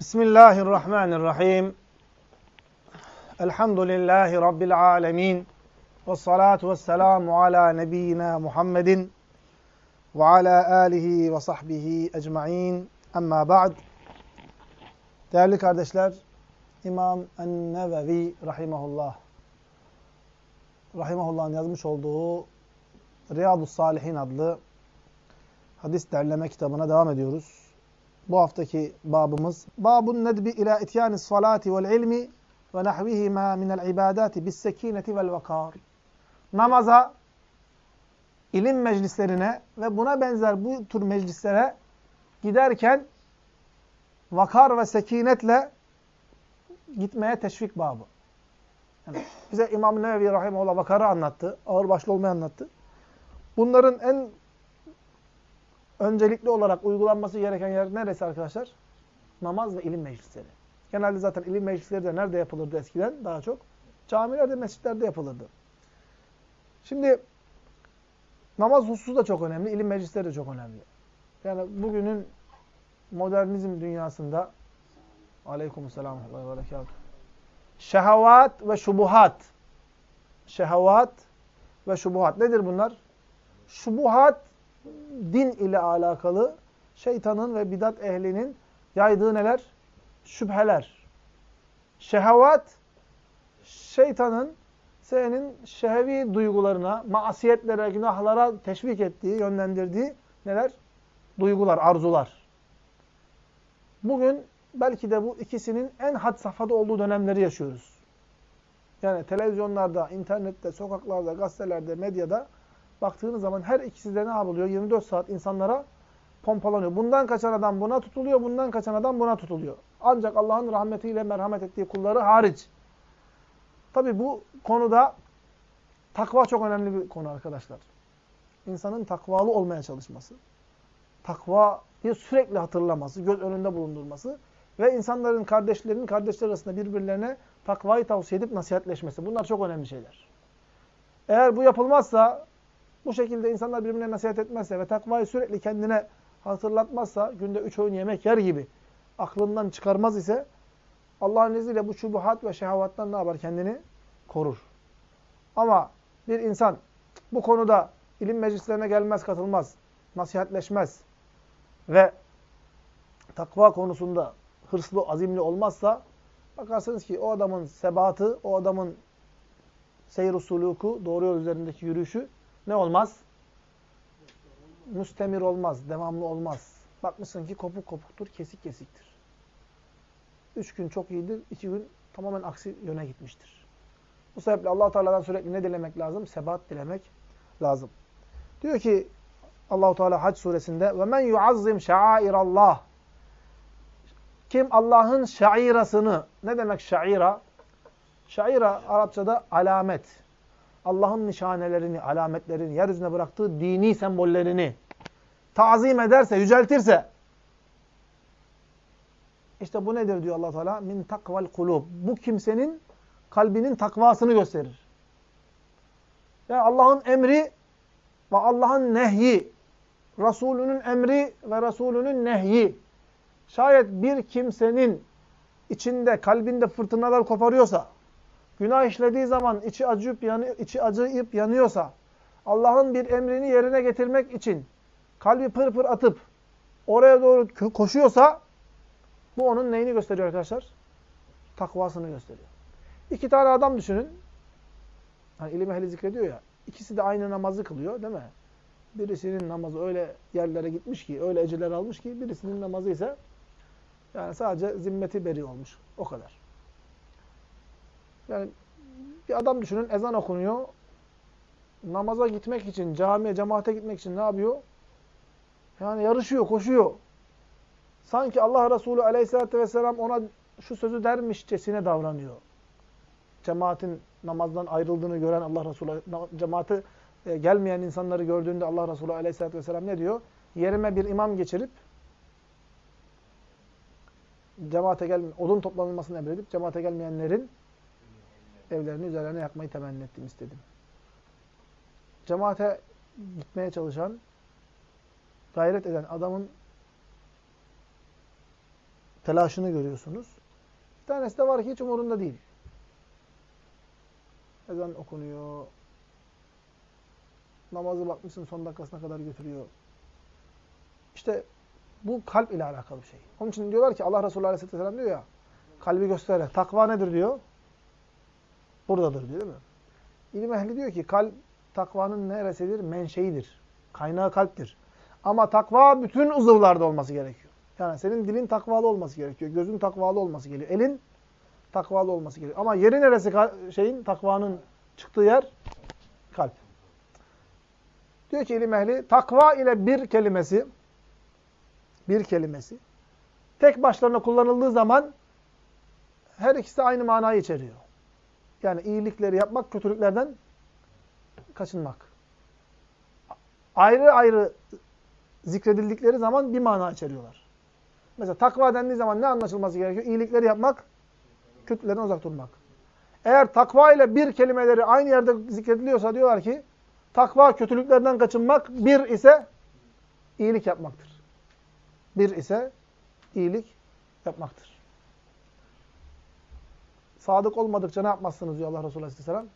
Bismillahirrahmanirrahim. Elhamdülillahi Rabbil alemin. Ve salatu ve selamu ala nebiyyina Muhammedin ve ala alihi ve sahbihi ecma'in. Amma ba'd. Değerli kardeşler, İmam En-Nevevi rahimahullah rahimahullah'ın yazmış olduğu Riyadus Salihin adlı hadis derleme kitabına devam ediyoruz. Bu haftaki babımız Babun nedbi ila ityanis salati vel ilmi ve nahvihima minel ibadati bis sekineti vel vakar. Namaza, ilim meclislerine ve buna benzer bu tür meclislere giderken vakar ve sekinetle gitmeye teşvik babı. Yani bize İmam-ı Nevevi Rahimahullah vakarı anlattı. Ağırbaşlı olmayı anlattı. Bunların en öncelikli olarak uygulanması gereken yer neresi arkadaşlar? Namaz ve ilim meclisleri. Genelde zaten ilim meclisleri de nerede yapılırdı eskiden? Daha çok camilerde, mescitlerde yapılırdı. Şimdi namaz hususu da çok önemli, ilim meclisleri de çok önemli. Yani bugünün modernizm dünyasında aleykümselam ve berekatuhu şehavat ve şubuhat şehavat ve şubuhat nedir bunlar? Şubuhat din ile alakalı şeytanın ve bidat ehlinin yaydığı neler? Şüpheler. Şehavat, şeytanın senin şehevi duygularına, maasiyetlere, günahlara teşvik ettiği, yönlendirdiği neler? Duygular, arzular. Bugün belki de bu ikisinin en had safhada olduğu dönemleri yaşıyoruz. Yani televizyonlarda, internette, sokaklarda, gazetelerde, medyada baktığınız zaman her ikisi de ne yapılıyor? 24 saat insanlara pompalanıyor. Bundan kaçan adam buna tutuluyor, bundan kaçan adam buna tutuluyor. Ancak Allah'ın rahmetiyle merhamet ettiği kulları hariç. Tabi bu konuda takva çok önemli bir konu arkadaşlar. İnsanın takvalı olmaya çalışması. Takvayı sürekli hatırlaması, göz önünde bulundurması ve insanların, kardeşlerinin kardeşler arasında birbirlerine takvayı tavsiye edip nasihatleşmesi. Bunlar çok önemli şeyler. Eğer bu yapılmazsa bu şekilde insanlar birbirine nasihat etmezse ve takvayı sürekli kendine hatırlatmazsa, günde üç öğün yemek yer gibi aklından çıkarmaz ise Allah'ın izniyle bu şubuhat ve şehavattan ne yapar? Kendini korur. Ama bir insan bu konuda ilim meclislerine gelmez, katılmaz, nasihatleşmez ve takva konusunda hırslı, azimli olmazsa bakarsınız ki o adamın sebatı, o adamın seyir suluku, doğru yol üzerindeki yürüyüşü ne olmaz? Müstemir olmaz, devamlı olmaz. Bakmışsın ki kopuk kopuktur, kesik kesiktir. Üç gün çok iyidir, iki gün tamamen aksi yöne gitmiştir. Bu sebeple allah Teala'dan sürekli ne dilemek lazım? Sebat dilemek lazım. Diyor ki Allahu Teala Hac suresinde ve men yuazzim şairallah kim Allah'ın şairasını ne demek şaira? Şaira Arapçada alamet. Allah'ın nişanelerini, alametlerini, yeryüzüne bıraktığı dini sembollerini tazim ederse, yüceltirse işte bu nedir diyor Allah Teala? Min takval kulub. Bu kimsenin kalbinin takvasını gösterir. Yani Allah'ın emri ve Allah'ın nehyi, Resulünün emri ve Resulünün nehyi. Şayet bir kimsenin içinde, kalbinde fırtınalar koparıyorsa, Günah işlediği zaman içi acıyıp, yanı, içi acıyıp yanıyorsa, Allah'ın bir emrini yerine getirmek için kalbi pır pır atıp oraya doğru koşuyorsa bu onun neyini gösteriyor arkadaşlar? Takvasını gösteriyor. İki tane adam düşünün. Hani ilim ehli zikrediyor ya. İkisi de aynı namazı kılıyor değil mi? Birisinin namazı öyle yerlere gitmiş ki, öyle eceler almış ki, birisinin namazı ise yani sadece zimmeti beri olmuş. O kadar. Yani bir adam düşünün ezan okunuyor. Namaza gitmek için, camiye, cemaate gitmek için ne yapıyor? Yani yarışıyor, koşuyor. Sanki Allah Resulü aleyhissalatü vesselam ona şu sözü dermişçesine davranıyor. Cemaatin namazdan ayrıldığını gören Allah Resulü, cemaate e, gelmeyen insanları gördüğünde Allah Resulü aleyhissalatü vesselam ne diyor? Yerime bir imam geçirip cemaate gel odun toplanılmasını emredip cemaate gelmeyenlerin evlerini üzerlerine yakmayı temenni ettim, istedim. Cemaate gitmeye çalışan, gayret eden adamın telaşını görüyorsunuz. Bir tanesi de var ki hiç umurunda değil. Ezan okunuyor. Namazı bakmışsın son dakikasına kadar götürüyor. İşte bu kalp ile alakalı bir şey. Onun için diyorlar ki Allah Resulü Aleyhisselatü Vesselam diyor ya kalbi göstererek. Takva nedir diyor? Buradadır diyor değil mi? İlim ehli diyor ki kalp takvanın neresidir? Menşeidir. Kaynağı kalptir. Ama takva bütün uzuvlarda olması gerekiyor. Yani senin dilin takvalı olması gerekiyor. Gözün takvalı olması gerekiyor. Elin takvalı olması gerekiyor. Ama yeri neresi şeyin takvanın çıktığı yer? Kalp. Diyor ki ilim ehli takva ile bir kelimesi bir kelimesi tek başlarına kullanıldığı zaman her ikisi aynı manayı içeriyor. Yani iyilikleri yapmak, kötülüklerden kaçınmak. Ayrı ayrı zikredildikleri zaman bir mana içeriyorlar. Mesela takva dendiği zaman ne anlaşılması gerekiyor? İyilikleri yapmak, kötülerden uzak durmak. Eğer takva ile bir kelimeleri aynı yerde zikrediliyorsa diyorlar ki takva kötülüklerden kaçınmak, bir ise iyilik yapmaktır. Bir ise iyilik yapmaktır. Sadık olmadıkça ne yapmazsınız diyor Allah Resulü Aleyhisselam?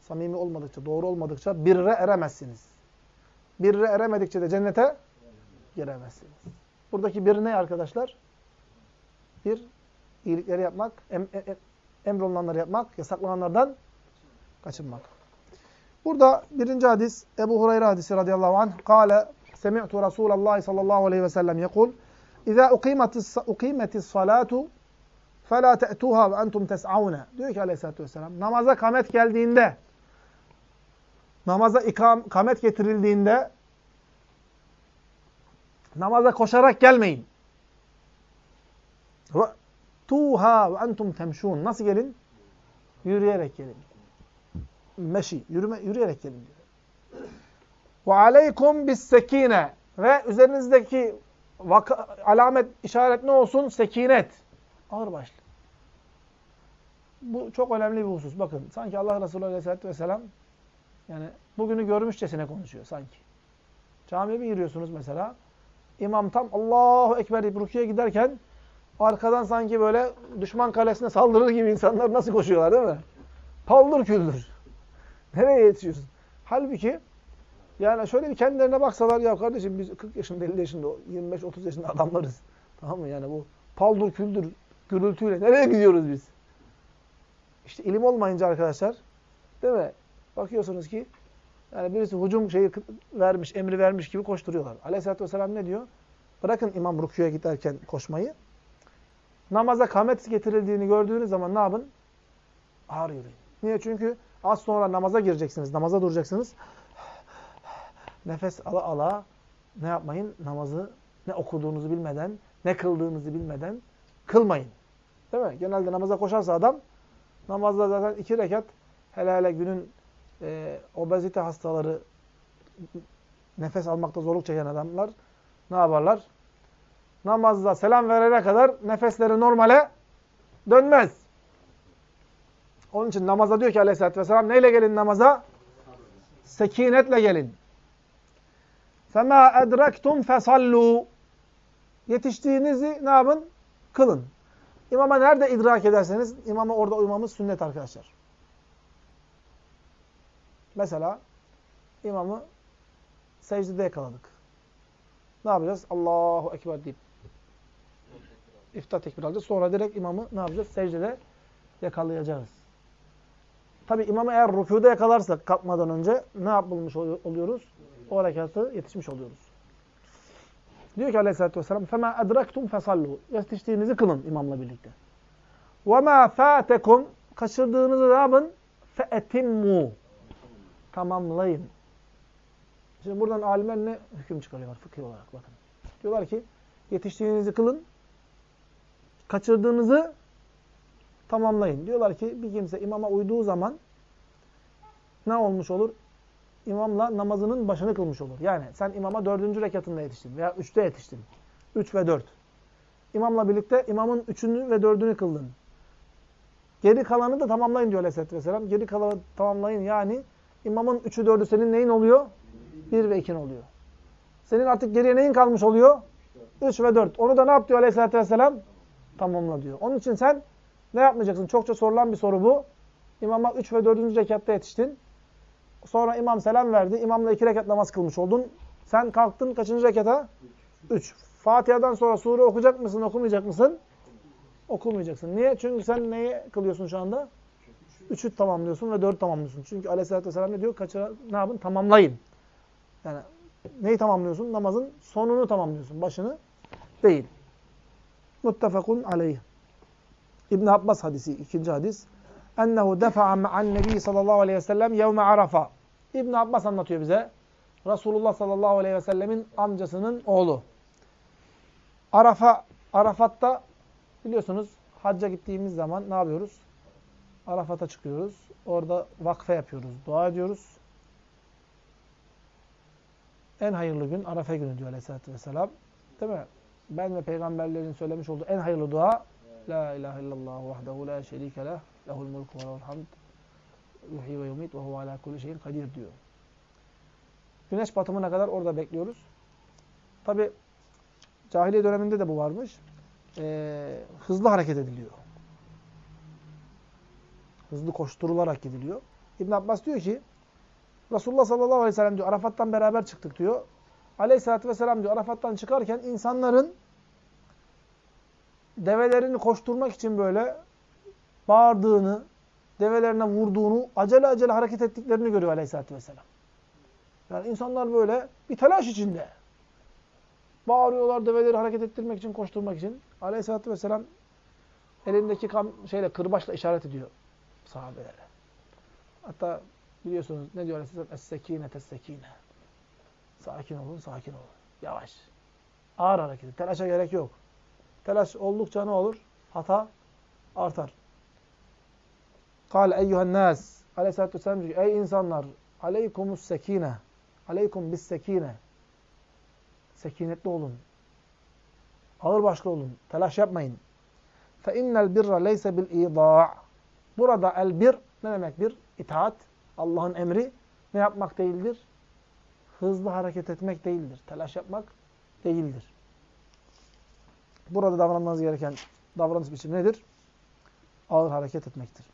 Samimi olmadıkça, doğru olmadıkça birre eremezsiniz. Birre eremedikçe de cennete giremezsiniz. Buradaki bir ne arkadaşlar? Bir, iyilikleri yapmak, em, em, e, emrolunanları yapmak, yasaklananlardan kaçınmak. Burada birinci hadis Ebu Hureyre hadisi radıyallahu anh. Kale semi'tu Resulallah sallallahu aleyhi ve sellem yekul İzâ ukimetis salatu فَلَا تَأْتُوهَا وَاَنْتُمْ تَسْعَوْنَ Diyor ki aleyhissalatü vesselam, namaza kamet geldiğinde, namaza ikam, kamet getirildiğinde, namaza koşarak gelmeyin. tuha ve entum temşun. Nasıl gelin? Yürüyerek gelin. Meşi, yürüme, yürüyerek gelin diyor. Ve aleykum bis sekine ve üzerinizdeki vaka, alamet, işaret ne olsun? Sekinet. Ağır başlı. Bu çok önemli bir husus. Bakın sanki Allah Resulü Aleyhisselatü Vesselam yani bugünü görmüşçesine konuşuyor sanki. Camiye bir giriyorsunuz mesela. İmam tam Allahu Ekber deyip rukiye giderken arkadan sanki böyle düşman kalesine saldırır gibi insanlar nasıl koşuyorlar değil mi? Paldır küldür. Nereye yetişiyorsun? Halbuki yani şöyle bir kendilerine baksalar ya kardeşim biz 40 yaşında 50 yaşında 25-30 yaşında adamlarız. Tamam mı? Yani bu paldır küldür gürültüyle nereye gidiyoruz biz? İşte ilim olmayınca arkadaşlar değil mi? Bakıyorsunuz ki yani birisi hücum şeyi vermiş, emri vermiş gibi koşturuyorlar. Aleyhisselatü Vesselam ne diyor? Bırakın imam rüküye giderken koşmayı. Namaza kamet getirildiğini gördüğünüz zaman ne yapın? Ağır yürüyün. Niye? Çünkü az sonra namaza gireceksiniz, namaza duracaksınız. Nefes ala ala ne yapmayın? Namazı ne okuduğunuzu bilmeden, ne kıldığınızı bilmeden kılmayın. Değil mi? Genelde namaza koşarsa adam namazda zaten iki rekat hele hele günün e, obezite hastaları nefes almakta zorluk çeken adamlar ne yaparlar? Namazda selam verene kadar nefesleri normale dönmez. Onun için namaza diyor ki aleyhissalatü vesselam neyle gelin namaza? Sekinetle gelin. فَمَا اَدْرَكْتُمْ فَصَلُّوا Yetiştiğinizi ne yapın? Kılın. İmama nerede idrak ederseniz imama orada uymamız sünnet arkadaşlar. Mesela imamı secdede yakaladık. Ne yapacağız? Allahu Ekber deyip iftah tekbir alacağız. Sonra direkt imamı ne yapacağız? Secdede yakalayacağız. Tabi imamı eğer rükuda yakalarsak kalkmadan önce ne yapılmış oluyoruz? O harekatı yetişmiş oluyoruz. Diyor ki aleyhissalatü vesselam فَمَا اَدْرَكْتُمْ فَصَلُّوا Yetiştiğinizi kılın imamla birlikte. وَمَا فَاتَكُمْ Kaçırdığınızı ne yapın? فَاَتِمُّوا Tamamlayın. Şimdi buradan alimler ne hüküm çıkarıyorlar fıkhi olarak bakın. Diyorlar ki yetiştiğinizi kılın, kaçırdığınızı tamamlayın. Diyorlar ki bir kimse imama uyduğu zaman ne olmuş olur? İmamla namazının başını kılmış olur. Yani sen imama dördüncü rekatında yetiştin veya üçte yetiştin. Üç ve dört. İmamla birlikte imamın üçünü ve dördünü kıldın. Geri kalanı da tamamlayın diyor Aleyhisselatü Vesselam. Geri kalanı tamamlayın yani imamın üçü dördü senin neyin oluyor? Bir ve ikin oluyor. Senin artık geriye neyin kalmış oluyor? Üç ve dört. Onu da ne yap diyor Aleyhisselatü Vesselam? tamamla diyor. Onun için sen ne yapmayacaksın? Çokça sorulan bir soru bu. İmama 3 ve 4. rekatta yetiştin. Sonra imam selam verdi. İmamla 2 rekat namaz kılmış oldun. Sen kalktın kaçıncı rekata? 3. Fatiha'dan sonra sure okuyacak mısın, okumayacak mısın? Okumayacaksın. Niye? Çünkü sen neyi kılıyorsun şu anda? Üçü tamamlıyorsun ve dört tamamlıyorsun. Çünkü aleyhissalatü vesselam ne diyor? Kaçıra, ne yapın? Tamamlayın. Yani neyi tamamlıyorsun? Namazın sonunu tamamlıyorsun. Başını değil. Muttefakun aleyh. İbn Abbas hadisi, ikinci hadis. Ennehu defa'a ma'an nebi sallallahu aleyhi ve sellem yevme arafa. İbn Abbas anlatıyor bize. Resulullah sallallahu aleyhi ve sellemin amcasının oğlu. Arafa, Arafat'ta biliyorsunuz hacca gittiğimiz zaman ne yapıyoruz? Arafat'a çıkıyoruz. Orada vakfe yapıyoruz. Dua ediyoruz. En hayırlı gün Arafa günü diyor aleyhissalatü vesselam. Değil mi? Ben ve peygamberlerin söylemiş olduğu en hayırlı dua La ilahe illallah vahdehu la şerike leh lehul mulku ve lehul hamd yuhyi ve yumit ve huve ala kulli şeyin kadir diyor. Güneş batımına kadar orada bekliyoruz. Tabi cahiliye döneminde de bu varmış. Ee, hızlı hareket ediliyor. Hızlı koşturularak gidiliyor. İbn Abbas diyor ki Resulullah sallallahu aleyhi ve sellem diyor Arafat'tan beraber çıktık diyor. Aleyhisselatü vesselam diyor Arafat'tan çıkarken insanların develerini koşturmak için böyle bağırdığını, develerine vurduğunu, acele acele hareket ettiklerini görüyor Aleyhisselatü vesselam. Yani insanlar böyle bir telaş içinde. Bağırıyorlar develeri hareket ettirmek için, koşturmak için. Aleyhisselatü vesselam elindeki kam şeyle, kırbaçla işaret ediyor sahabelere. Hatta biliyorsunuz ne diyor Aleyhisselam? Es-sekine tes-sekine. Sakin olun, sakin olun. Yavaş. Ağır hareket. Telaşa gerek yok. Telaş oldukça ne olur? Hata artar. Kale eyyühen nas. Aleyhisselatü vesselam diyor ki, ey insanlar, aleykumus sekine. Aleykum bis sekine. Sekinetli olun. Ağır başlı olun. Telaş yapmayın. Fe innel birra leyse. Burada el bir ne demek bir? İtaat. Allah'ın emri ne yapmak değildir? Hızlı hareket etmek değildir. Telaş yapmak değildir. Burada davranmanız gereken davranış biçimi nedir? Ağır hareket etmektir.